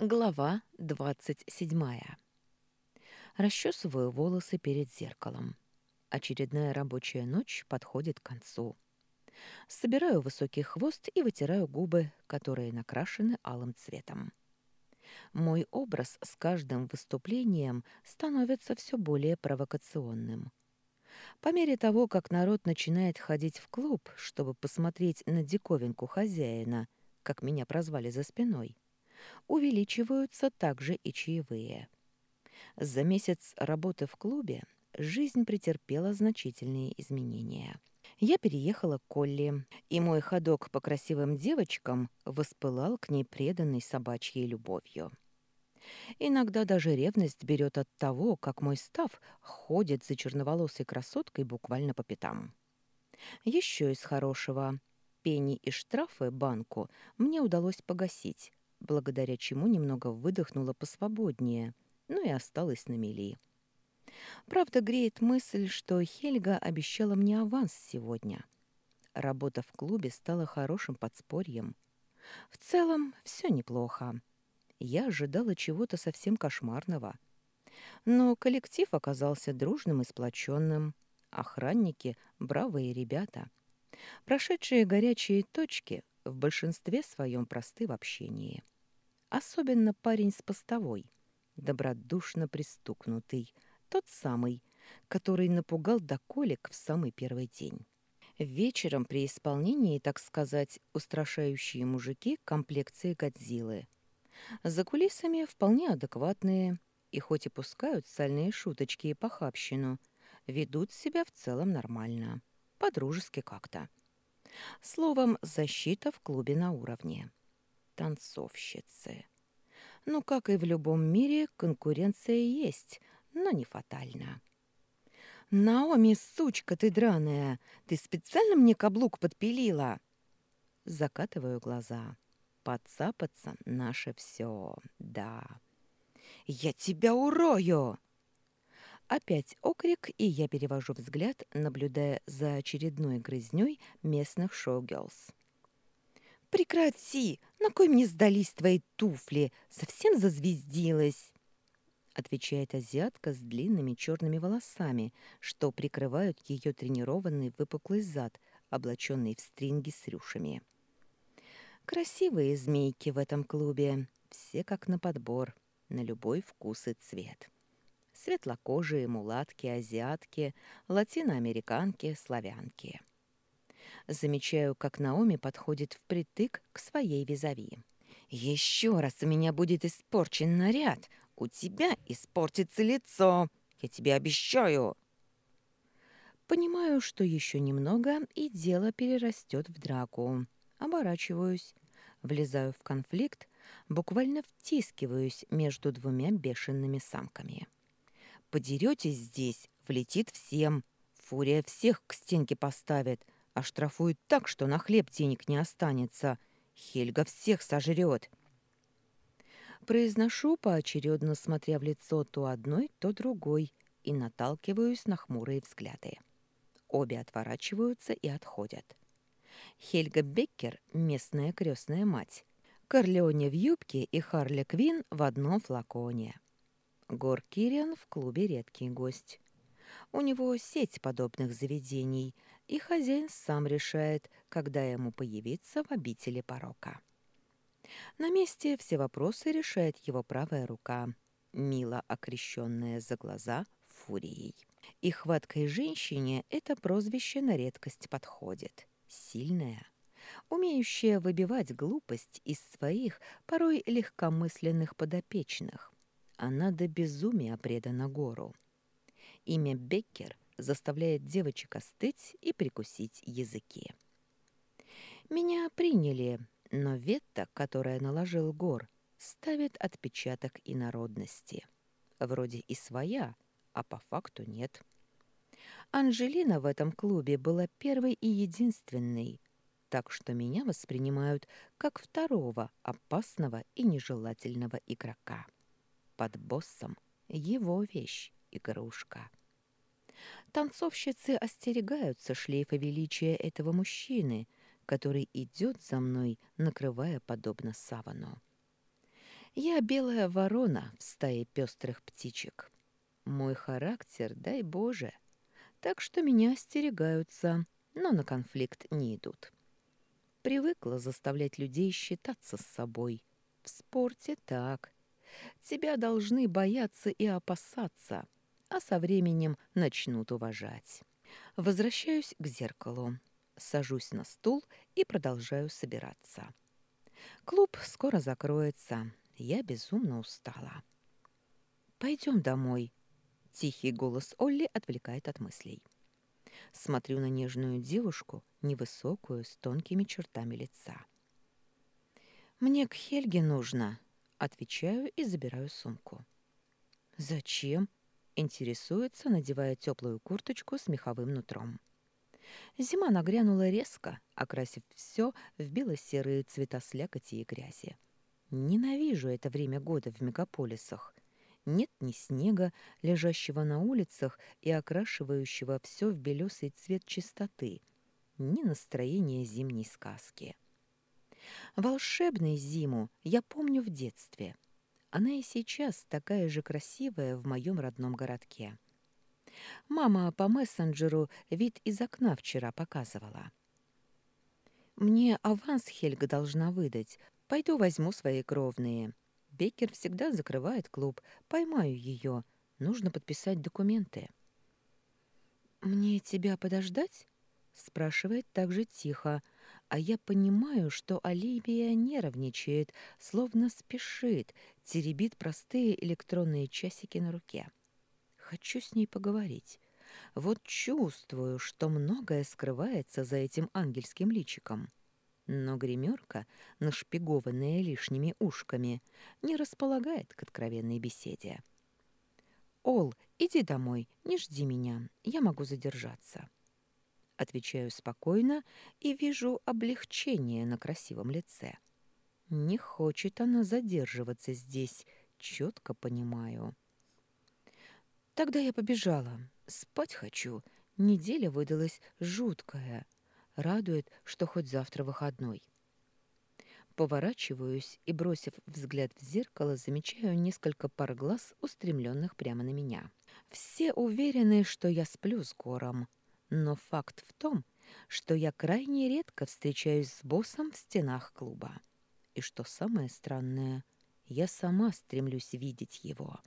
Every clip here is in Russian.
Глава двадцать седьмая. Расчесываю волосы перед зеркалом. Очередная рабочая ночь подходит к концу. Собираю высокий хвост и вытираю губы, которые накрашены алым цветом. Мой образ с каждым выступлением становится все более провокационным. По мере того, как народ начинает ходить в клуб, чтобы посмотреть на диковинку хозяина, как меня прозвали за спиной, увеличиваются также и чаевые. За месяц работы в клубе жизнь претерпела значительные изменения. Я переехала к Колли, и мой ходок по красивым девочкам воспылал к ней преданной собачьей любовью. Иногда даже ревность берет от того, как мой став ходит за черноволосой красоткой буквально по пятам. Еще из хорошего. Пени и штрафы банку мне удалось погасить, благодаря чему немного выдохнула посвободнее, ну и осталась на мели. Правда, греет мысль, что Хельга обещала мне аванс сегодня. Работа в клубе стала хорошим подспорьем. В целом, все неплохо. Я ожидала чего-то совсем кошмарного. Но коллектив оказался дружным и сплоченным. Охранники — бравые ребята. Прошедшие горячие точки в большинстве своем просты в общении. Особенно парень с постовой, добродушно пристукнутый, тот самый, который напугал до колик в самый первый день. Вечером при исполнении, так сказать, устрашающие мужики комплекции Годзиллы. За кулисами вполне адекватные, и хоть и пускают сальные шуточки и похабщину, ведут себя в целом нормально, по-дружески как-то. Словом, защита в клубе на уровне танцовщицы. Ну, как и в любом мире, конкуренция есть, но не фатальна. «Наоми, сучка ты драная! Ты специально мне каблук подпилила?» Закатываю глаза. Подцапаться — наше все, да. «Я тебя урою!» Опять окрик, и я перевожу взгляд, наблюдая за очередной грызнёй местных шоу-гёрлс. «Прекрати! На кой мне сдались твои туфли? Совсем зазвездилась!» Отвечает азиатка с длинными черными волосами, что прикрывают ее тренированный выпуклый зад, облаченный в стринги с рюшами. Красивые змейки в этом клубе, все как на подбор, на любой вкус и цвет. Светлокожие, мулатки, азиатки, латиноамериканки, славянки — Замечаю, как Наоми подходит впритык к своей визави. «Еще раз у меня будет испорчен наряд. У тебя испортится лицо. Я тебе обещаю!» Понимаю, что еще немного, и дело перерастет в драку. Оборачиваюсь, влезаю в конфликт, буквально втискиваюсь между двумя бешеными самками. Подеретесь здесь, влетит всем. Фурия всех к стенке поставит, Оштрафуют так, что на хлеб денег не останется. Хельга всех сожрет. Произношу, поочередно смотря в лицо то одной, то другой, и наталкиваюсь на хмурые взгляды. Обе отворачиваются и отходят. Хельга Беккер — местная крестная мать. Корлеоне в юбке и Харли Квин в одном флаконе. Гор Кириан в клубе редкий гость. У него сеть подобных заведений — и хозяин сам решает, когда ему появиться в обители порока. На месте все вопросы решает его правая рука, мило окрещенная за глаза фурией. И хваткой женщине это прозвище на редкость подходит. Сильная, умеющая выбивать глупость из своих, порой легкомысленных подопечных. Она до безумия предана гору. Имя Беккер заставляет девочек остыть и прикусить языки. Меня приняли, но ветта, которая наложил Гор, ставит отпечаток инородности. Вроде и своя, а по факту нет. Анжелина в этом клубе была первой и единственной, так что меня воспринимают как второго опасного и нежелательного игрока. Под боссом его вещь — игрушка. Танцовщицы остерегаются шлейфа величия этого мужчины, который идет за мной, накрывая подобно савану. Я белая ворона в стае пестрых птичек. Мой характер, дай Боже, так что меня остерегаются, но на конфликт не идут. Привыкла заставлять людей считаться с собой. В спорте так. Тебя должны бояться и опасаться, а со временем начнут уважать. Возвращаюсь к зеркалу, сажусь на стул и продолжаю собираться. Клуб скоро закроется. Я безумно устала. «Пойдем домой», — тихий голос Олли отвлекает от мыслей. Смотрю на нежную девушку, невысокую, с тонкими чертами лица. «Мне к Хельге нужно», — отвечаю и забираю сумку. «Зачем?» — интересуется, надевая теплую курточку с меховым нутром. Зима нагрянула резко, окрасив все в бело-серые цвета слякоти и грязи. Ненавижу это время года в мегаполисах. Нет ни снега, лежащего на улицах и окрашивающего все в белесый цвет чистоты, ни настроения зимней сказки. Волшебную зиму я помню в детстве. Она и сейчас такая же красивая в моем родном городке. Мама по мессенджеру вид из окна вчера показывала. «Мне аванс Хельга должна выдать. Пойду возьму свои кровные. Беккер всегда закрывает клуб. Поймаю ее. Нужно подписать документы». «Мне тебя подождать?» — спрашивает так же тихо, а я понимаю, что Оливия нервничает, словно спешит, теребит простые электронные часики на руке. Хочу с ней поговорить. Вот чувствую, что многое скрывается за этим ангельским личиком. Но гримерка, нашпигованная лишними ушками, не располагает к откровенной беседе. «Ол, иди домой, не жди меня, я могу задержаться». Отвечаю спокойно и вижу облегчение на красивом лице. Не хочет она задерживаться здесь, четко понимаю. Тогда я побежала. Спать хочу. Неделя выдалась жуткая. Радует, что хоть завтра выходной. Поворачиваюсь и, бросив взгляд в зеркало, замечаю несколько пар глаз, устремленных прямо на меня. Все уверены, что я сплю с гором. Но факт в том, что я крайне редко встречаюсь с боссом в стенах клуба. И что самое странное, я сама стремлюсь видеть его.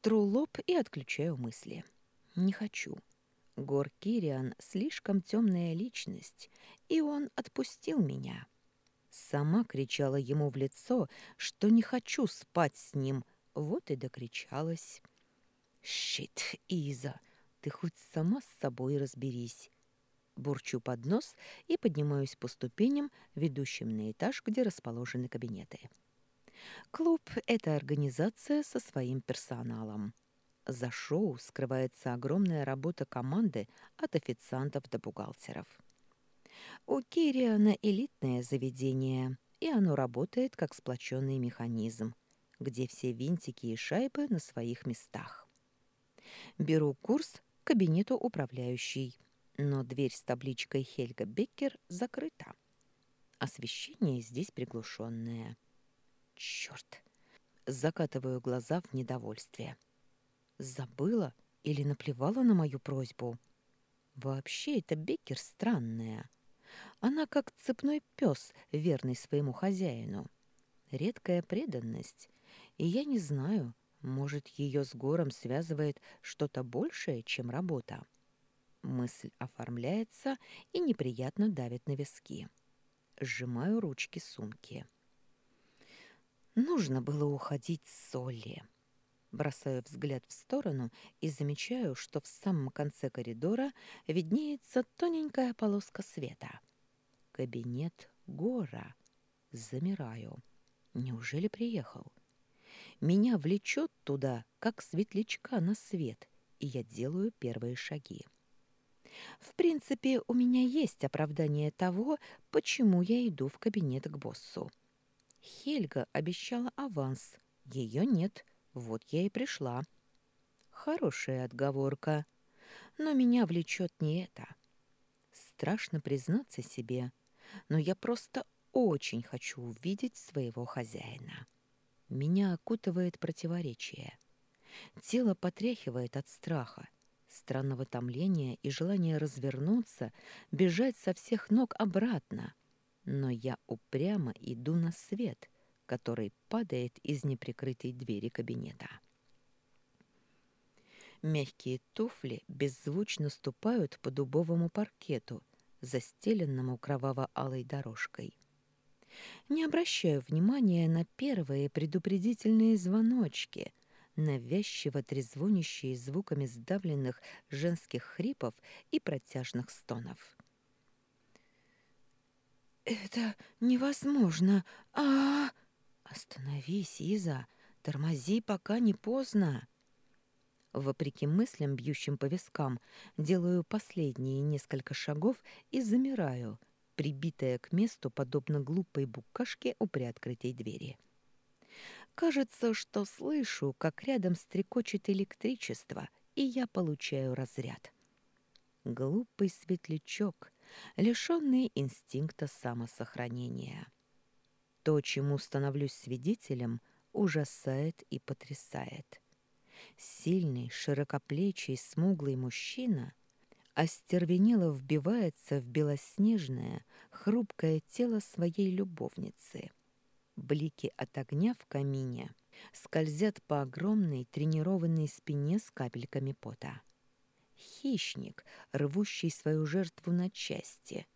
Тру лоб и отключаю мысли. Не хочу. Гор Кириан слишком темная личность, и он отпустил меня. Сама кричала ему в лицо, что не хочу спать с ним, вот и докричалась. «Щит, Иза, ты хоть сама с собой разберись!» Бурчу под нос и поднимаюсь по ступеням, ведущим на этаж, где расположены кабинеты. Клуб — это организация со своим персоналом. За шоу скрывается огромная работа команды от официантов до бухгалтеров. У Кириана элитное заведение, и оно работает как сплоченный механизм, где все винтики и шайбы на своих местах. Беру курс кабинету управляющей, но дверь с табличкой «Хельга Беккер» закрыта. Освещение здесь приглушенное. Черт! Закатываю глаза в недовольстве. Забыла или наплевала на мою просьбу? Вообще, это Беккер странная. Она как цепной пес, верный своему хозяину. Редкая преданность. И я не знаю, может, ее с гором связывает что-то большее, чем работа. Мысль оформляется и неприятно давит на виски. Сжимаю ручки сумки. Нужно было уходить с Солли. Бросаю взгляд в сторону и замечаю, что в самом конце коридора виднеется тоненькая полоска света. Кабинет Гора. Замираю. Неужели приехал? Меня влечет туда, как светлячка на свет, и я делаю первые шаги. В принципе, у меня есть оправдание того, почему я иду в кабинет к боссу. Хельга обещала аванс. Ее нет. Вот я и пришла. Хорошая отговорка. Но меня влечет не это. Страшно признаться себе, но я просто очень хочу увидеть своего хозяина. Меня окутывает противоречие. Тело потряхивает от страха, странного томления и желания развернуться, бежать со всех ног обратно. Но я упрямо иду на свет, который падает из неприкрытой двери кабинета. Мягкие туфли беззвучно ступают по дубовому паркету, застеленному кроваво-алой дорожкой. Не обращаю внимания на первые предупредительные звоночки, навязчиво трезвонящие звуками сдавленных женских хрипов и протяжных стонов. «Это невозможно! а, -а, -а Остановись, Иза! Тормози, пока не поздно!» Вопреки мыслям, бьющим по вискам, делаю последние несколько шагов и замираю, прибитая к месту, подобно глупой букашке у приоткрытой двери. Кажется, что слышу, как рядом стрекочет электричество, и я получаю разряд. Глупый светлячок, лишенный инстинкта самосохранения. То, чему становлюсь свидетелем, ужасает и потрясает. Сильный, широкоплечий, смуглый мужчина остервенело вбивается в белоснежное, хрупкое тело своей любовницы. Блики от огня в камине скользят по огромной тренированной спине с капельками пота. Хищник, рвущий свою жертву на части.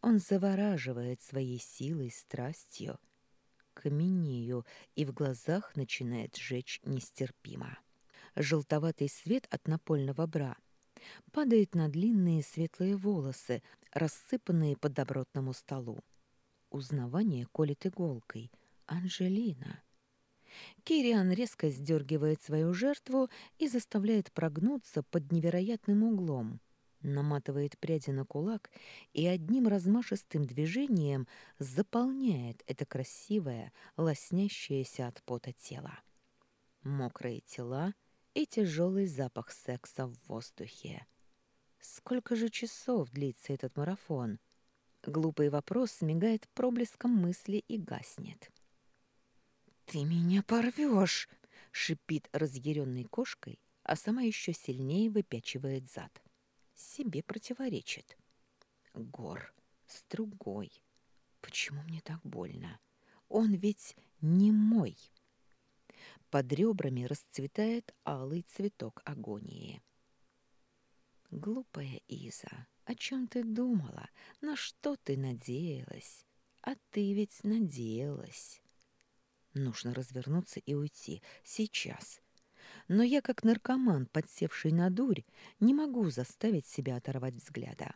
Он завораживает своей силой, страстью, каменею, и в глазах начинает жечь нестерпимо желтоватый свет от напольного бра падает на длинные светлые волосы, рассыпанные по добротному столу. Узнавание колет иголкой. Анжелина. Кириан резко сдергивает свою жертву и заставляет прогнуться под невероятным углом. Наматывает пряди на кулак и одним размашистым движением заполняет это красивое, лоснящееся от пота тело. Мокрые тела, и тяжелый запах секса в воздухе. Сколько же часов длится этот марафон? Глупый вопрос мигает проблеском мысли и гаснет. «Ты меня порвешь!» — шипит разъяренной кошкой, а сама еще сильнее выпячивает зад. Себе противоречит. Гор, стругой. Почему мне так больно? Он ведь не мой. Под ребрами расцветает алый цветок агонии. Глупая Иза, о чем ты думала? На что ты надеялась? А ты ведь надеялась. Нужно развернуться и уйти. Сейчас. Но я, как наркоман, подсевший на дурь, не могу заставить себя оторвать взгляда.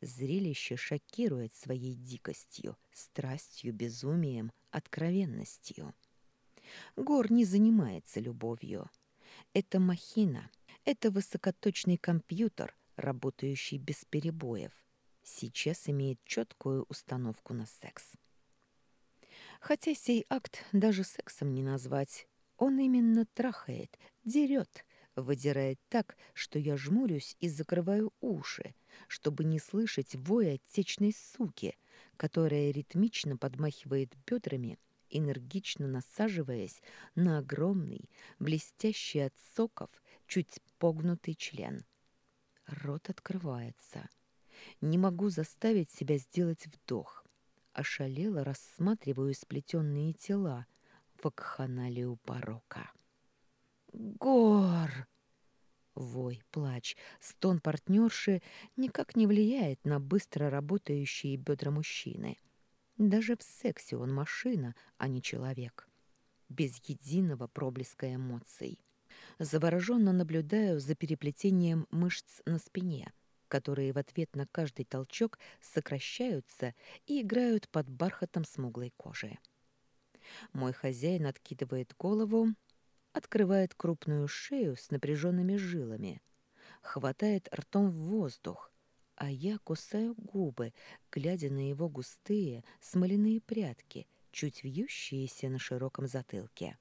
Зрелище шокирует своей дикостью, страстью, безумием, откровенностью. Гор не занимается любовью. Это махина, это высокоточный компьютер, работающий без перебоев. Сейчас имеет четкую установку на секс. Хотя сей акт даже сексом не назвать. Он именно трахает, дерет, выдирает так, что я жмурюсь и закрываю уши, чтобы не слышать воя отечной суки, которая ритмично подмахивает бедрами энергично насаживаясь на огромный, блестящий от соков, чуть погнутый член. Рот открывается. Не могу заставить себя сделать вдох. Ошалело рассматриваю сплетенные тела в акханалию порока. «Гор!» Вой, плач, стон партнерши никак не влияет на быстро работающие бедра мужчины. Даже в сексе он машина, а не человек. Без единого проблеска эмоций. Завороженно наблюдаю за переплетением мышц на спине, которые в ответ на каждый толчок сокращаются и играют под бархатом смуглой кожи. Мой хозяин откидывает голову, открывает крупную шею с напряженными жилами, хватает ртом в воздух, а я кусаю губы, глядя на его густые смоляные прядки, чуть вьющиеся на широком затылке.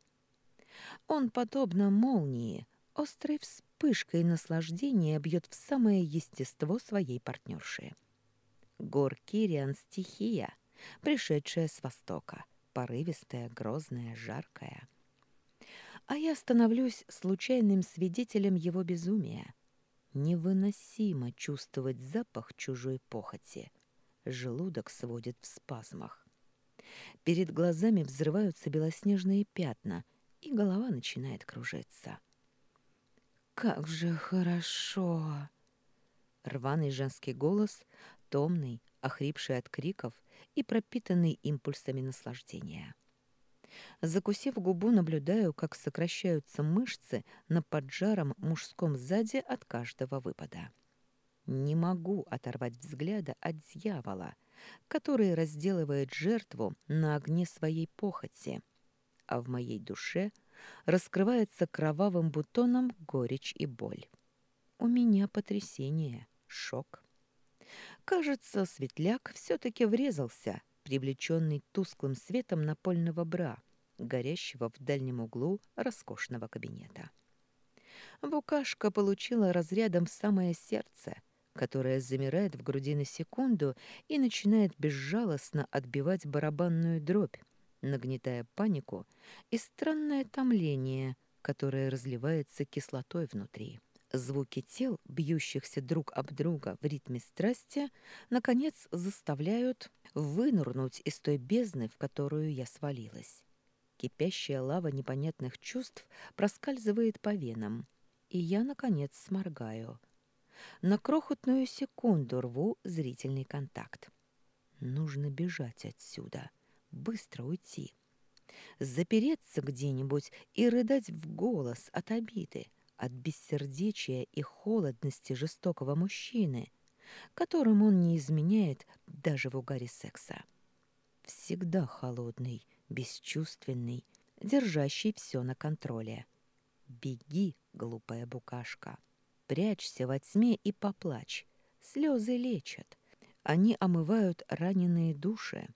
Он, подобно молнии, острой вспышкой наслаждения бьет в самое естество своей партнерши. Гор Кириан — стихия, пришедшая с востока, порывистая, грозная, жаркая. а я становлюсь случайным свидетелем его безумия. Невыносимо чувствовать запах чужой похоти. Желудок сводит в спазмах. Перед глазами взрываются белоснежные пятна, и голова начинает кружиться. «Как же хорошо!» Рваный женский голос, томный, охрипший от криков и пропитанный импульсами наслаждения. Закусив губу, наблюдаю, как сокращаются мышцы на поджаром мужском сзади от каждого выпада. Не могу оторвать взгляда от дьявола, который разделывает жертву на огне своей похоти, а в моей душе раскрывается кровавым бутоном горечь и боль. У меня потрясение, шок. Кажется, светляк все-таки врезался, привлеченный тусклым светом напольного бра, горящего в дальнем углу роскошного кабинета. Букашка получила разрядом самое сердце, которое замирает в груди на секунду и начинает безжалостно отбивать барабанную дробь, нагнетая панику и странное томление, которое разливается кислотой внутри. Звуки тел, бьющихся друг об друга в ритме страсти, наконец заставляют вынырнуть из той бездны, в которую я свалилась. Кипящая лава непонятных чувств проскальзывает по венам, и я, наконец, сморгаю. На крохотную секунду рву зрительный контакт. Нужно бежать отсюда, быстро уйти. Запереться где-нибудь и рыдать в голос от обиды, от бессердечия и холодности жестокого мужчины, которым он не изменяет даже в угаре секса. Всегда холодный, бесчувственный, держащий все на контроле. Беги, глупая букашка, прячься во тьме и поплачь. Слезы лечат. Они омывают раненые души.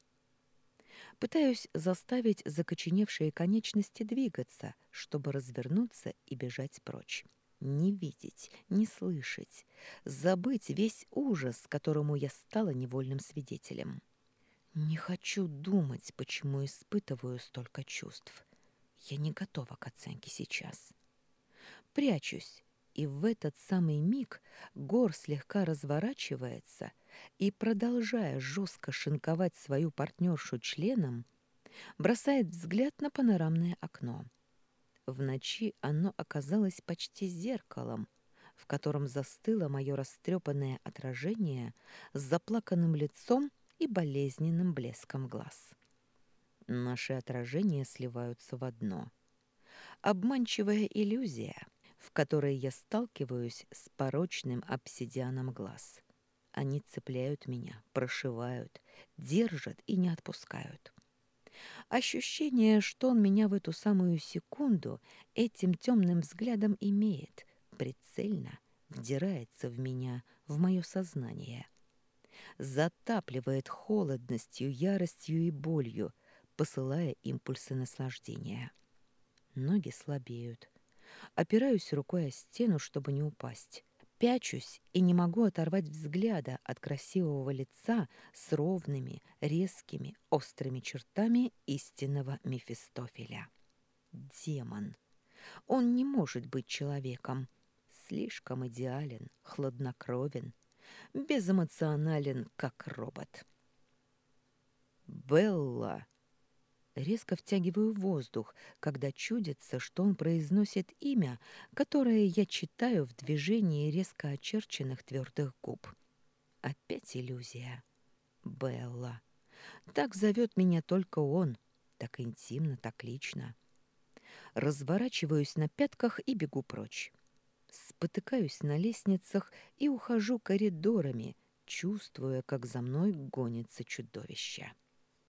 Пытаюсь заставить закоченевшие конечности двигаться, чтобы развернуться и бежать прочь. Не видеть, не слышать, забыть весь ужас, которому я стала невольным свидетелем. Не хочу думать, почему испытываю столько чувств. Я не готова к оценке сейчас. Прячусь, и в этот самый миг гор слегка разворачивается и, продолжая жестко шинковать свою партнершу членом, бросает взгляд на панорамное окно. В ночи оно оказалось почти зеркалом, в котором застыло мое растрепанное отражение с заплаканным лицом и болезненным блеском глаз. Наши отражения сливаются в одно. Обманчивая иллюзия, в которой я сталкиваюсь с порочным обсидианом глаз. Они цепляют меня, прошивают, держат и не отпускают. Ощущение, что он меня в эту самую секунду этим темным взглядом имеет, прицельно вдирается в меня, в мое сознание — затапливает холодностью, яростью и болью, посылая импульсы наслаждения. Ноги слабеют. Опираюсь рукой о стену, чтобы не упасть. Пячусь и не могу оторвать взгляда от красивого лица с ровными, резкими, острыми чертами истинного Мефистофеля. Демон. Он не может быть человеком. Слишком идеален, хладнокровен, безэмоционален, как робот. «Белла!» Резко втягиваю воздух, когда чудится, что он произносит имя, которое я читаю в движении резко очерченных твердых губ. Опять иллюзия. Белла. Так зовет меня только он. Так интимно, так лично. Разворачиваюсь на пятках и бегу прочь. Спотыкаюсь на лестницах и ухожу коридорами, чувствуя, как за мной гонится чудовище.